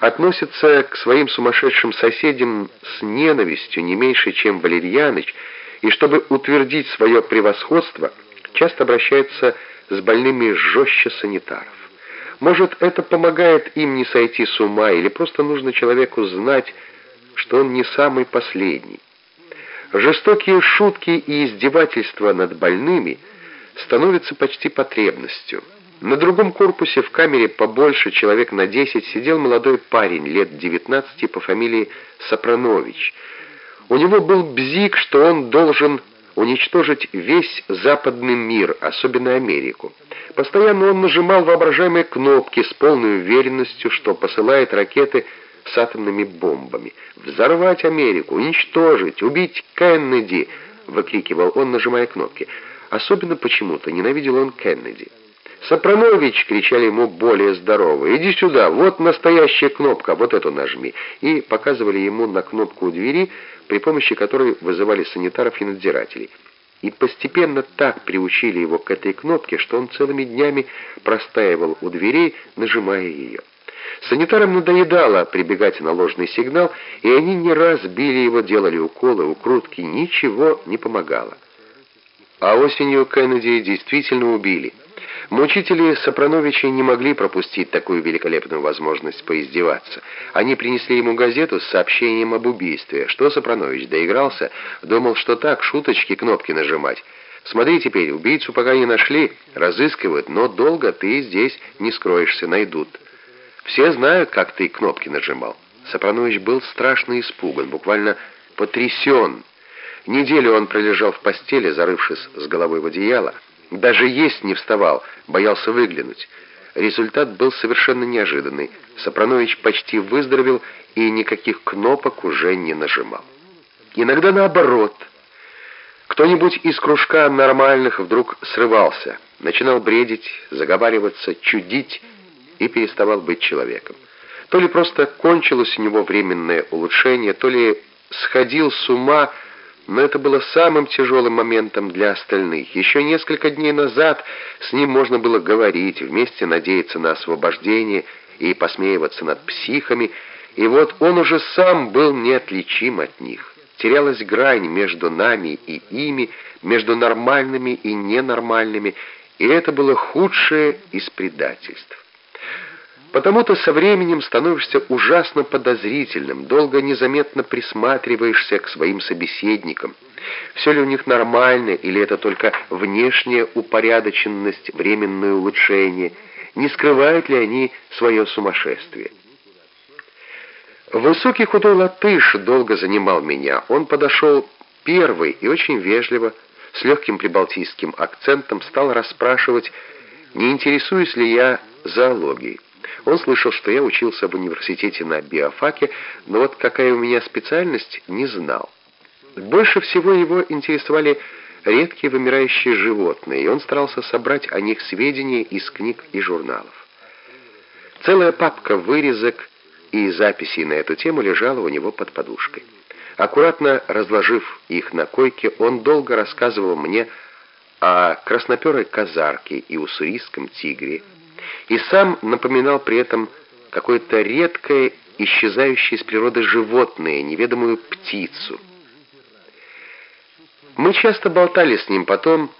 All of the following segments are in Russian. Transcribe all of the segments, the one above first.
относится к своим сумасшедшим соседям с ненавистью не меньше, чем Валерьяныч, и чтобы утвердить свое превосходство, часто обращается с больными жестче санитаров. Может, это помогает им не сойти с ума, или просто нужно человеку знать, что он не самый последний. Жестокие шутки и издевательства над больными становятся почти потребностью. На другом корпусе в камере побольше, человек на 10, сидел молодой парень лет 19 по фамилии Сапранович. У него был бзик, что он должен уничтожить весь западный мир, особенно Америку. Постоянно он нажимал воображаемые кнопки с полной уверенностью, что посылает ракеты с атомными бомбами. «Взорвать Америку! Уничтожить! Убить Кеннеди!» — выкрикивал он, нажимая кнопки. Особенно почему-то ненавидел он Кеннеди. «Сопранович!» — кричали ему более здоровые. «Иди сюда! Вот настоящая кнопка! Вот эту нажми!» И показывали ему на кнопку у двери, при помощи которой вызывали санитаров и надзирателей. И постепенно так приучили его к этой кнопке, что он целыми днями простаивал у дверей, нажимая ее. Санитарам надоедало прибегать на ложный сигнал, и они не раз били его, делали уколы, укрутки, ничего не помогало. А осенью Кеннеди действительно убили. Мучители Сопрановича не могли пропустить такую великолепную возможность поиздеваться. Они принесли ему газету с сообщением об убийстве. Что Сопранович доигрался, думал, что так, шуточки, кнопки нажимать. Смотри теперь, убийцу пока не нашли, разыскивают, но долго ты здесь не скроешься, найдут. Все знают, как ты кнопки нажимал. Сопранович был страшно испуган, буквально потрясен. Неделю он пролежал в постели, зарывшись с головой в одеяло. Даже есть не вставал, боялся выглянуть. Результат был совершенно неожиданный. Сопранович почти выздоровел и никаких кнопок уже не нажимал. Иногда наоборот. Кто-нибудь из кружка нормальных вдруг срывался, начинал бредить, заговариваться, чудить и переставал быть человеком. То ли просто кончилось у него временное улучшение, то ли сходил с ума, но это было самым тяжелым моментом для остальных. Еще несколько дней назад с ним можно было говорить, вместе надеяться на освобождение и посмеиваться над психами, и вот он уже сам был неотличим от них. Терялась грань между нами и ими, между нормальными и ненормальными, и это было худшее из предательств. Потому-то со временем становишься ужасно подозрительным, долго незаметно присматриваешься к своим собеседникам. Все ли у них нормально, или это только внешняя упорядоченность, временное улучшение? Не скрывают ли они свое сумасшествие? Высокий худой латыш долго занимал меня. Он подошел первый и очень вежливо, с легким прибалтийским акцентом, стал расспрашивать, не интересуюсь ли я зоологией. Он слышал, что я учился в университете на биофаке, но вот какая у меня специальность, не знал. Больше всего его интересовали редкие вымирающие животные, и он старался собрать о них сведения из книг и журналов. Целая папка вырезок и записей на эту тему лежала у него под подушкой. Аккуратно разложив их на койке, он долго рассказывал мне о красноперой казарке и уссурийском тигре, и сам напоминал при этом какое-то редкое, исчезающее из природы животное, неведомую птицу. Мы часто болтали с ним потом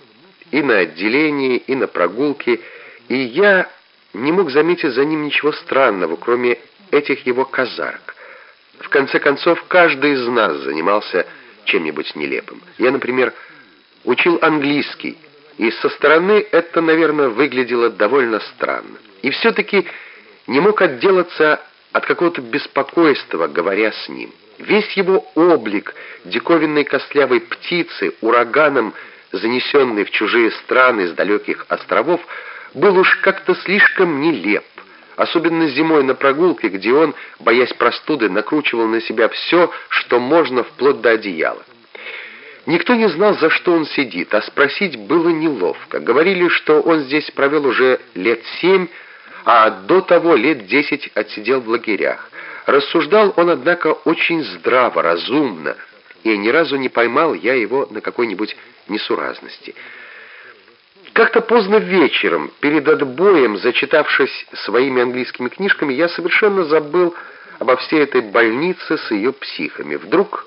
и на отделении, и на прогулке, и я не мог заметить за ним ничего странного, кроме этих его казарок. В конце концов, каждый из нас занимался чем-нибудь нелепым. Я, например, учил английский, и со стороны это, наверное, выглядело довольно странно. И все-таки не мог отделаться от какого-то беспокойства, говоря с ним. Весь его облик диковинной костлявой птицы, ураганом занесенный в чужие страны с далеких островов, был уж как-то слишком нелеп. Особенно зимой на прогулке, где он, боясь простуды, накручивал на себя все, что можно, вплоть до одеяла. Никто не знал, за что он сидит, а спросить было неловко. Говорили, что он здесь провел уже лет семь, а до того лет десять отсидел в лагерях. Рассуждал он, однако, очень здраво, разумно, и ни разу не поймал я его на какой-нибудь несуразности. Как-то поздно вечером, перед отбоем, зачитавшись своими английскими книжками, я совершенно забыл обо всей этой больнице с ее психами. Вдруг